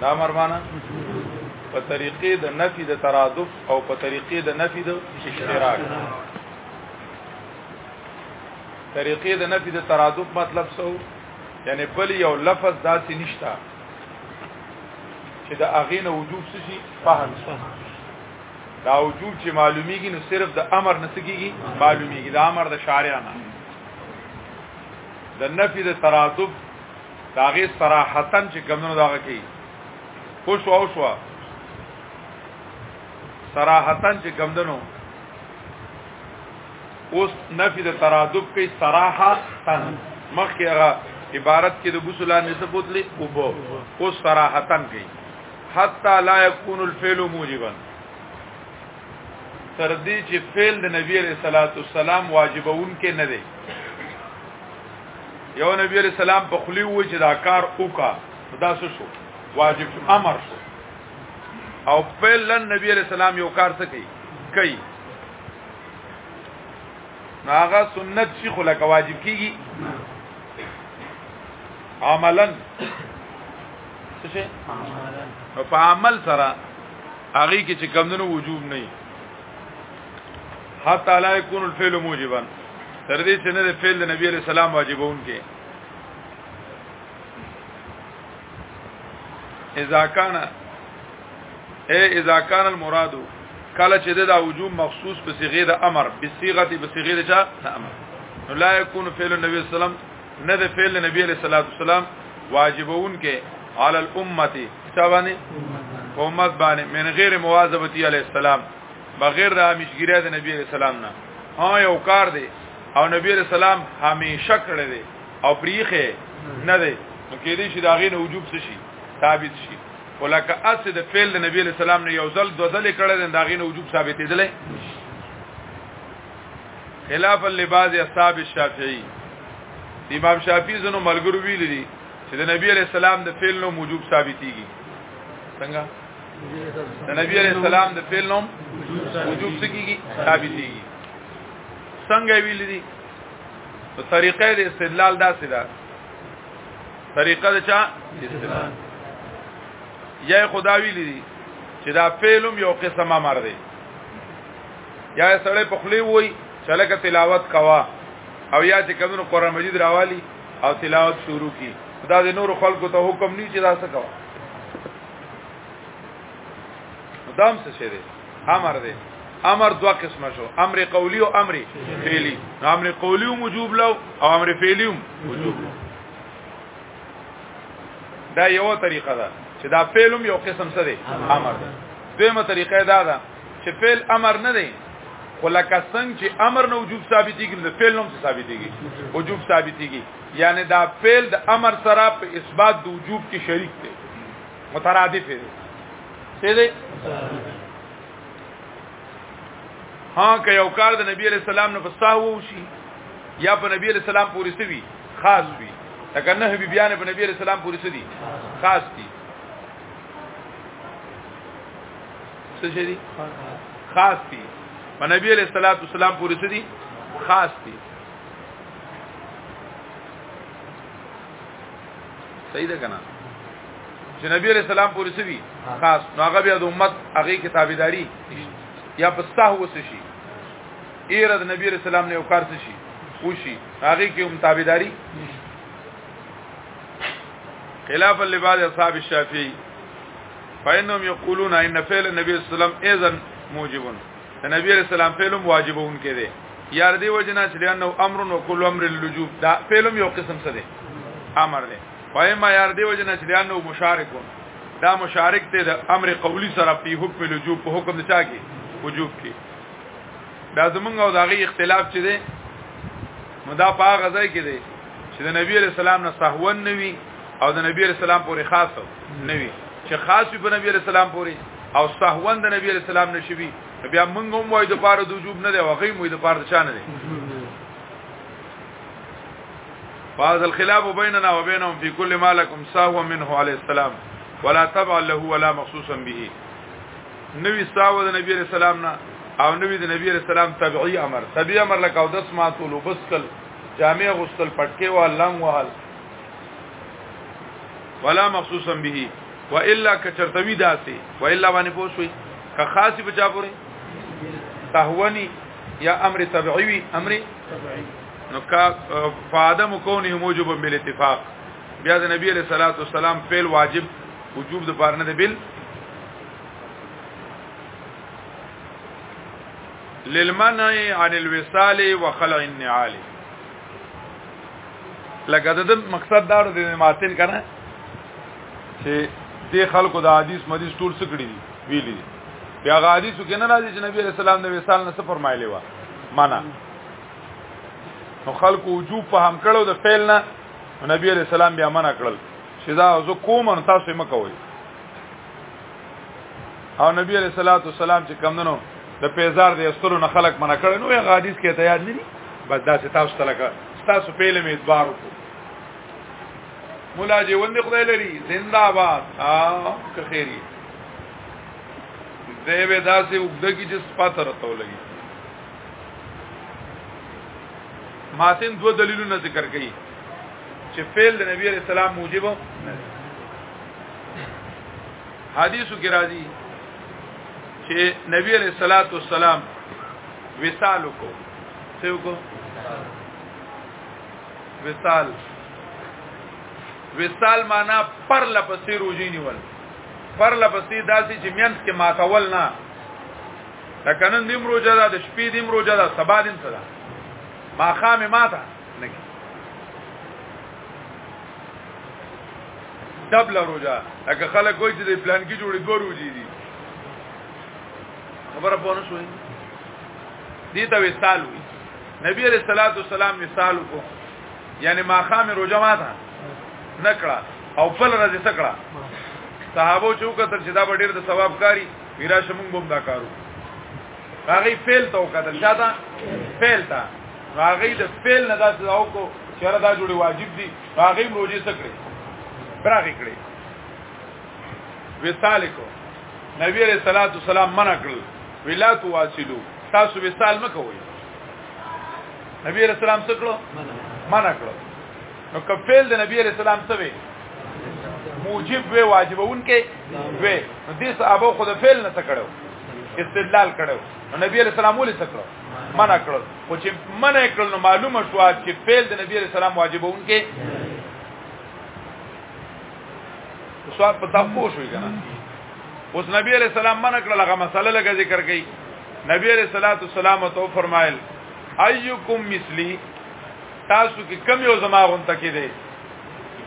دا مرمانه په طریقې د نفي د ترادف او په طریقې د نفي د اشتراک طریقې د نفي د ترادف مطلب څه یعنی بل یو لفظ داسې نشته چې د اغه نه وجوب څه شي فهم دا وجوب چې معلومیږي نو صرف د امر نه سګيږي معلومیږي د امر د شارع نه د نفي د ترادف داغه صراحتن چې کمونو داغه کوي خو شو او شو صراحتن چې کمدنو اوس نفي د ترادف کوي صراحه تن مخکې هغه عبارت کې د غسلان نسبت لې او بو اوس صراحه تن کوي حتا لا يكون الفعل موجبا تر دې چې فعل د نبی رسول الله والسلام واجبون کې نه دی یو نبی علیہ السلام په خلی و چې دا کار وکا دا څه شو واجب شو امر شو او پهلن نبی علیہ السلام یو کار څه کوي کوي هغه سنت شي خو لکه واجب کیږي عملا څه شي په عمل سره هغه کې چې کمندونو وجوب نه حتا لا يكون الفعل موجبا تر دې چې نه د فعل د نبی عليه السلام واجبون کې اذا كان اي اذا كان المراد کله چې دا وجوب مخصوص په صيغه د امر په صيغه په صيغه د امر نو لا يكون فعل النبي صلى الله عليه وسلم نه د فعل نبی عليه الصلاه والسلام واجبون کې على الامه چا باندې امت باندې من غیر مواظبتی علی السلام بغیر د همیشګیری د نبی علیہ السلام نه ها یو کار دی او نبی علیہ السلام همیشه کړی دی او پریخه نه دی نو کې دې شي دا غي نه وجوب څه شي ثابت شي ولکه اس د فعل د نبی علیہ السلام نه یو ځل دو ځل کړی دی دا غي نه وجوب ثابت دی خلاف لباس اصحاب الشافعی امام شافعی زنو ملګرو ویل دي چې د نبی علیہ السلام د فعل نو وجوب ثابتيږي څنګه د نبی عليه السلام د فعل نوم وجوب سکیږي ثابت دي څنګه ویل دي په طریقې د استدلال داسې ده طریقه د چا استدلال یا خدا ویل دي چې دا فعلم یو قسم امر دی یا سړی په خلی وای چې لکه تلاوت کوا او یا چې کوم قرآن مجید راوالی او تلاوت شروع کی دا د نور خلکو ته حکم نه چې دا څه کوا دام څه شي دی امر دی امر دوا قسمه شو امر قولی او امر فعلی امر قولی وجوب لو او امر فعلی وجوب لو دا یو طریقه ده چې دا فعل هم یو قسم څه دی امر ده دویمه طریقه دا ده چې فعل امر نه دی خو لکه څنګه چې امر نه وجوب ثابتېږي نو فعل هم ثابتېږي وجوب ثابتېږي یعنی دا فعل د امر سره په اثبات د وجوب کې شریک دی مترادف دی څه دی ها که یو کار د نبی علی السلام نه فساو شي یا په نبی علی السلام پورې سوي خاص وي لکه نه بی بیان په نبی علی السلام پورې سدي خاص دي څه شي دي خاص دي په نبی علی السلام پورې سدي خاص دي صحیح ده کنه چې نبی علیہ السلام پورې سوي خاص نو هغه بیا د امت هغه کتابداري یا پسته وس شي ایر د نبی علیہ السلام نه وکړ شي وشي هغه کې هم تابعداري خلاف لبعض اصحاب الشافعي فإنهم يقولون إن فعل النبي صلى الله عليه وسلم إذن موجب د نبی علیہ السلام فعلم واجبون کې دي یار دی وجنا چې لانه امر او کل امر اللجوب دا فعلم یو قسم څه دي امر دي وای ما یار دی وجنا چې لانه مشارک دا مشارک ته د امر قولی سره په حکم اللجوب په حکم نه چاګي وجوب کې دا زمونږ او داغي اختلاف چې دي مدا په غزای کې دي چې د نبی علیہ السلام نه سهون نوي او د نبی علیہ السلام پورې خاص نوی چې خاص په نبی علیہ السلام پوری او سهوند نبی علیہ السلام نشوي بیا موږ هم وای د پاره د وجوب نه دی او غي مو د پاره د چا نه دی فاز الخلاف بيننا وبينهم في كل ما لكم سهو منه عليه السلام ولا تبع له ولا مخصوصا به نوی ساو د نبی رسول الله نه او نوی د نبی رسول الله تبعی امر تبعی امر لکه او دس ماتول وبسکل جامع غسل پټکی او لنګ وهل ولا مخصوصا به والا کچرتوی داسي والا باندې پوښوي که خاصي بچا پوري تهوني یا امر طبيعي وي امر نو کا فادم کونه موجب بل اتفاق بیا د نبی علیہ الصلوۃ والسلام فعل واجب وجوب د پاره نه دی بل للمنع عن الوصال وخلع النعال لکه د مقصد دا د ماتن کنه چې د خلکو د حدیث مدیس ټول سکړي دي ویلي دي بیا غ حدیثو کې نه راځي چې نبی رسول الله د وصال نه څه فرمایلی و معنا نو خلکو وجوب په هم کړو د فعل نه نبی رسول الله بیا منع کړل چې دا زه کوم نو تاسو یې مکوئ او نبی علیہ الصلوۃ والسلام چې کمندنو د پیزار د استرو نه خلق منع کړي نو هغه حدیث کې تیار نه دي بس دا چې تاسو تلګه تاسو په لمه ادبار وکړو مولا جی وند خدای لري زنده آباد او که خیری دیوه داسې وګدګي چې سپاته راتو لګي ماتن دو دلیلونه ذکر کړي چې فعل د نبی عليه السلام موجب حدیثو کې راځي چې نبی علیہ الصلات والسلام وصال کو څه کو وصال وصال معنا پر لپسې روزي نیول پر لپسې داسې چې مینس کې ماتول نه لکه نن دیم روزه ده د شپې دیم روزه ده سبا دیم څه ده ما خامه ماته نه دبل روزه اګه خلک وایي چې د پلان کې جوړې دوه روزي دي خبره پوه نه شوې دي ته وصال وي نبی عليه الصلاه والسلام مثال کو یعنی ما خام روزه ما ده نکړه او بل ورځ سکړه صحابه چوکتل چې دا ډېر د ثواب کاری میرا شمون بوم دا کارو هغه فعل تو کتل شاته فعل تا راغی د فعل نه داسې داو کو چیرې دا جوړي واجب دي راغی روزي سکړي براغي کړي وصال کو نبی علیہ الصلوۃ والسلام منع کړ ولا تواصلو تاسو وصال مکوئ نبی علیہ السلام څه کړو منع کړو نو کفیل د نبی علیہ السلام څه وی موجب وی واجبون کې وی نو دې صحابه خود فعل نه تکړو استدلال کړو نو نبی علیہ السلام ولې تکړو منع کړل خو چې منع کړل نو معلومه شو چې فعل د نبی رسول الله واجبون کې سوال په تاسو شوې کنه اوس نبی علیہ السلام منع کړل هغه مسله لګه ذکر کړي نبی علیہ الصلوۃ والسلام تو فرمایل ايکم مثلی تاسو کې کم یو زما غون تکې دی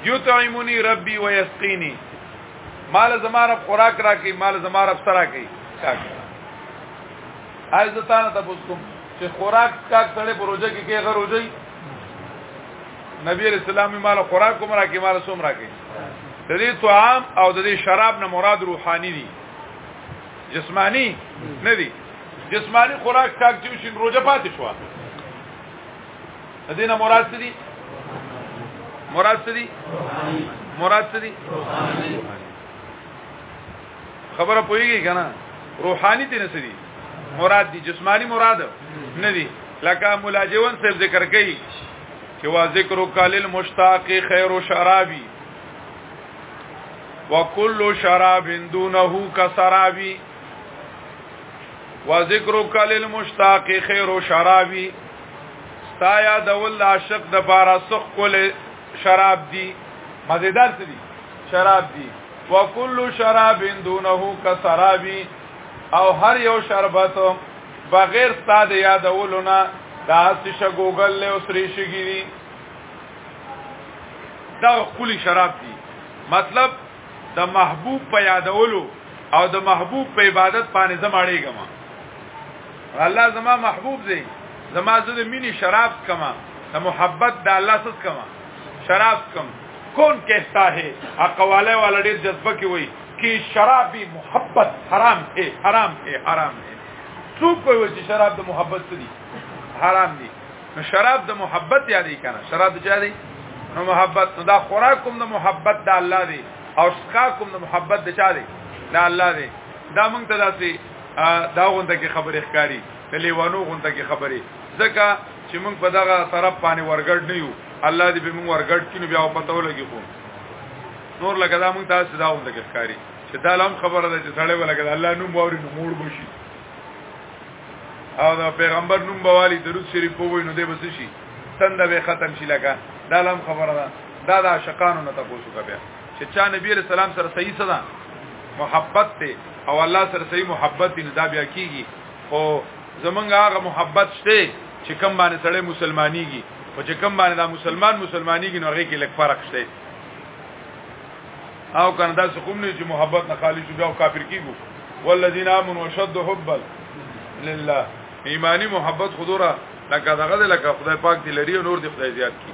یطعمنی ربی و یسقینی مال زما رب خوراک راکې مال زما رب سره کې آی زه تانه تاسو کوم چې خوراک کا سړې پروژه کې کې غروځي نبی رسول الله مال خوراک کوم راکې مال سوم راکې د دې طعام او د دې شراب نه مراد روحاني دي جسمانی نه دي جسمانی خوراک کا چې شین روزه پاتې شو د دې نه مراد څه دي مراد څه دي مراد څه دي خبره پوهیږي کنه روحاني دي نسدي مراد دي جسمانی مراد نه دي لکه مولا جوان صاحب ذکر کوي چې وا ذکر کالل مشتاق خیر و شرابي وکل شراب دونه کسرابي وا ذکر کالل مشتاق خیر و شرابي ستا یاد ول عاشق د بارا سخ کول شراب دي مزیدار څه دي شراب دي وکل شراب دونه کسرابي او هر یو شربت بغیر ستاد یادولو نه دا سشه ګوګل له اوسري شګيري دا خولي شراب دي مطلب د محبوب په یادولو او د محبوب په عبادت باندې زماړېګم الله زما محبوب دی زما زه د مینې شراب کما د محبت د الله سس کما شراب کم کون کہتا ہے اقواله والا ډیر جذبه کی وای کی شرابی محبت حرام ہے حرام ہے حرام ہے څوک کوي چې شراب د محبت دي حرام دي نو شراب د محبت یادې کنه شراب د چا دی نو محبت نو دا خوراکم د محبت د الله دی او سکاکم د محبت د چا دی د الله دی دا مونږ ته داسې دا غونډه کې خبرې ښکاری د لیوانو غونډه کې خبرې ځکه چې موږ په دغه طرف باندې ورګړ نه یو الله دې به موږ ورګړ کینو بیا په تو لګي خو نور لکه دا موږ تاسو دا غونډه کې ښکاری چې دا لم خبره ده چې سړی ولګي الله نوم ووري نو موړ بشي او دا پیغمبر نوم بوالي درود شریف په وینو دې بس شي تند به ختم شي لکه دا لم خبره ده دا دا شقانو نه تاسو کوي چې چا نبی علیہ السلام سره صحیح صدا محبت ته او الله سره صحیح محبت نه دا بیا کیږي او زمونږ هغه محبت شته چې کم باندې سړی مسلمانیږي او چې کم باندې دا مسلمان مسلمانیږي نو هغه کې لک فرق شته او کنه دا څه کوم نه چې محبت نه خالي شو او کافر کیږي والذین آمنوا وشد حبا لله ایمانی محبت خودره لکه دغه لکه خدای پاک دی لري او نور دی خدای زیات کی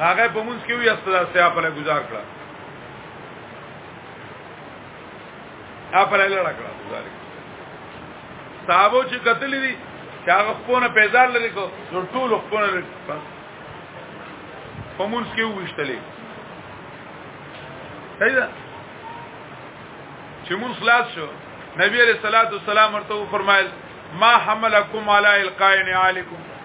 هغه په مونږ کې وي استاد سیا په لګ گزار کړه ا په لګ لړ کړه گزار صحابه چې قتل دي چې هغه خپونه پیدا لري کو نو ټول خپونه لري په مونږ کې وښتلې صحیح ده چې مونږ خلاص شو نبی عليه الصلاه والسلام ورته فرمایل ما حملکم علی القائن علیکم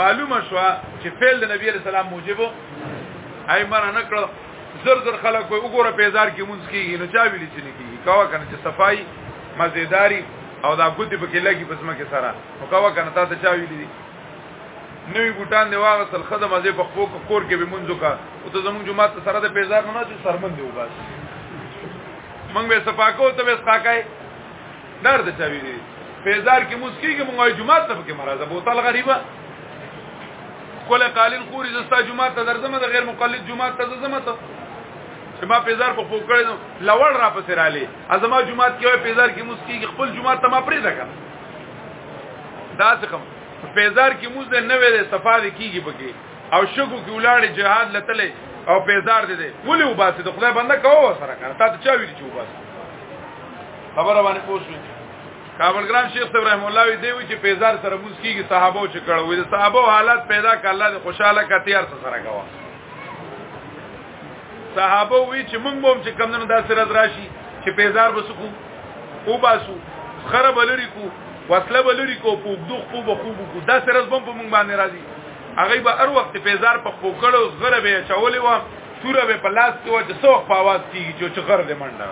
معلومه شو چې فعل د نبی علی السلام موجب اي مر نه کړو زر زر خلک وي وګوره پیزار کې مونږ کیږي نو چا ویل چې نه کیږي کاوه کنه چې صفائی مزیداری او دا ګوتی په کې لګي پس مکه سره او کاوه کنه تا ته چا ویل دي نوې ګټان دی واغ سل خدم ازې په خپل کور کې به مونږ کا او ته زمونږ جمعه ته سره د پیزار نه چې سرمن دی وباس مونږ به صفاکو ته به سقاکای ډار د چا ویری فیزار کې مسکیږي مونږه جمعه ته پکې مرزه بوتل غریبه کوله قالین خوري زستا جمعه ته درځم د غیر مقلد جمعه ته زما ته چې ما پیزار په پوکړې لوړ را پسې رالي ازما جمعه کې وای پیزار کې مسکیږي خپل جمعه ته ما پرې ځکه دا څه کوم پیزار کې موز نه نوې ده صفاده کیږي پکې او شګو کې ولاړې جهاد لتلې او پیزار دې دې ولې وباسي د خدای بنده کوو سره کار تا ته چا ویل چې وباسي خبره باندې پوښوي کابل ګرام شیخ ابراهیم الله وی دی چې پیزار سره موږ کیږي صحابه چې کړه وي صحابه حالات پیدا کړه الله خوشاله کتیار سره کوا صحابه وی چې موږ هم چې کمنو داسې راز راشي چې پیزار بسکو او باسو خره بلری کو وصله بلری کو په دوخ په بخو کو دا سره زبم په مونږ باندې راځي هغه به هر وخت پیزار په پوکړو زغره به چولې و سوره به په لاس کې و چې څوک په आवाज کیږي چې غر دې منډه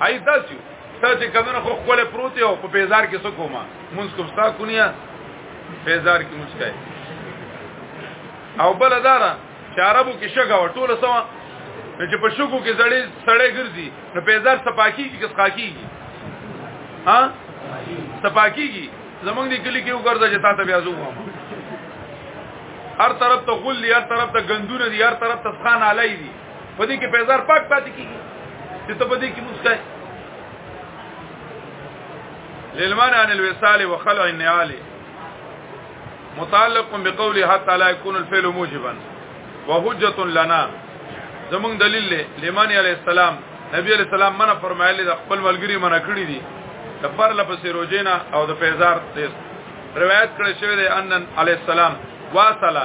هاي تاسو تاسو کمنه خو خپل پروت یو په بیزار کې څه کومه مونږ کوم ستا کونیا بیزار کې مونږ کوي او بل دارا چې عربو کې شګه و ټوله سوا نو چې په شګو کې زړې سړې ګرځي نو بیزار صفاکی کې کس خاکی ها صفاکی کې زمونږ دې کلی کې وګرځا چې تاسو بیا زو هر طرف ته غل هر طرف ته غندونه دي هر طرف ته خان علی دي په دې کې پیزار پاک پاتې کیږي چې ته په دې کې مسکای للمان عن الوصال وخلع النعال متعلق بقوله حتى لا يكون الفعل موجبا وحجه لنا زمون دلیل له لمن علی السلام نبی علی السلام منه فرمایلی د خپل ملګری منه کړی دي د پر لپسې روزینا او د فیزار تیز روایت کړی شوی دی ان علی السلام واصله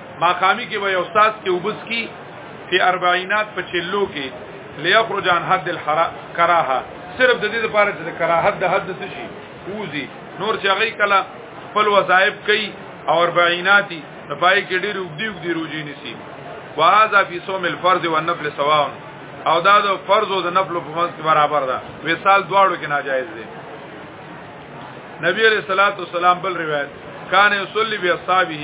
ماقامی کې وي استاد کې وبس کی په اربعینات په چلو کې ليخرج عن حد الحرام کراهه صرف د دې لپاره چې د کراهت د حد څه شي ووزي نور چې هغه کله خپل وظایف کوي او اربعیناتی نو پای کې ډېر وګدي وګدي روزي نسی وهذا في صوم الفرض والنفل سواء او دا د فرض او د نفل په منځ کې برابر ده وصال دواړو کې ناجایز دي نبی علیہ الصلوۃ والسلام بل روایت کان یصلی بی اصحابہ